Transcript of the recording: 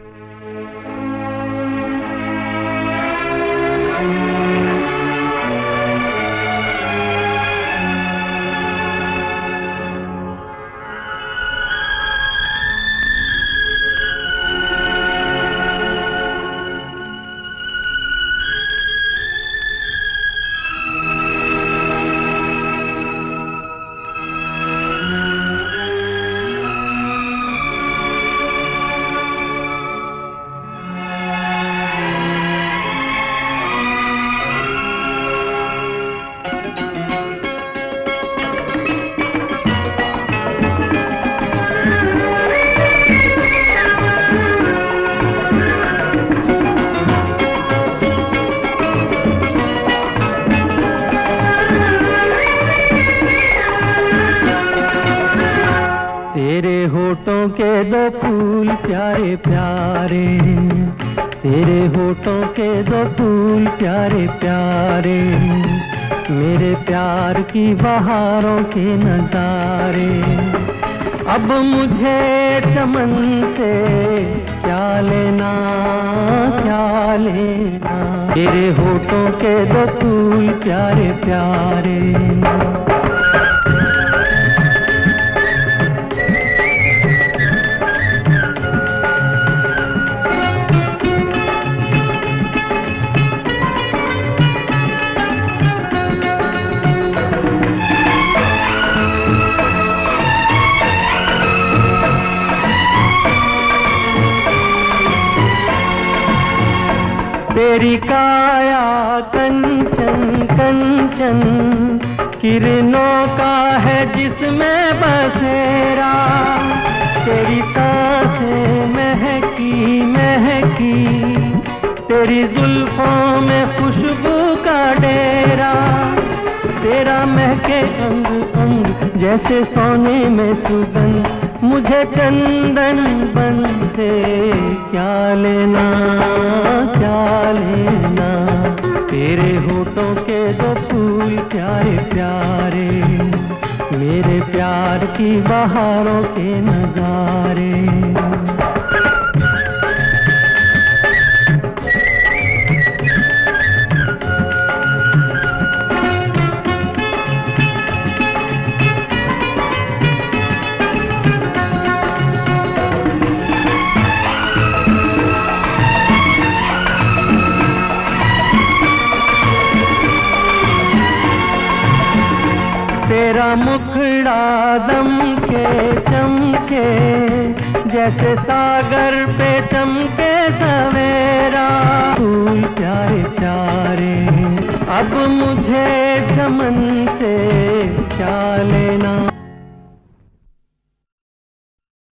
Música होठों के दो फूल प्यारे प्यारे, तेरे होठों के दो फूल प्यारे प्यारे, मेरे प्यार की बहारों के नजारे। अब मुझे चमन से क्या लेना क्या लेना? तेरे होठों के दो फूल प्यारे प्यारे तेरी काया कंचन कंचन। किरणों का है जिसमें बसेरा। तेरी साँसें महकी महकी। तेरी जुल्फों में खुशबू का डेरा। तेरा महके अंग अंग जैसे सोने में सुगंध। मुझे चंदन बन से क्या लेना क्या लेना? तेरे होठों के तो फूल प्यारे प्यारे, मेरे प्यार की बहारों के नजारे। तेरा मुखड़ा दम के चमके, जैसे सागर पे चमके सवेरा। फूल प्यारे चारे अब मुझे चमन से लेना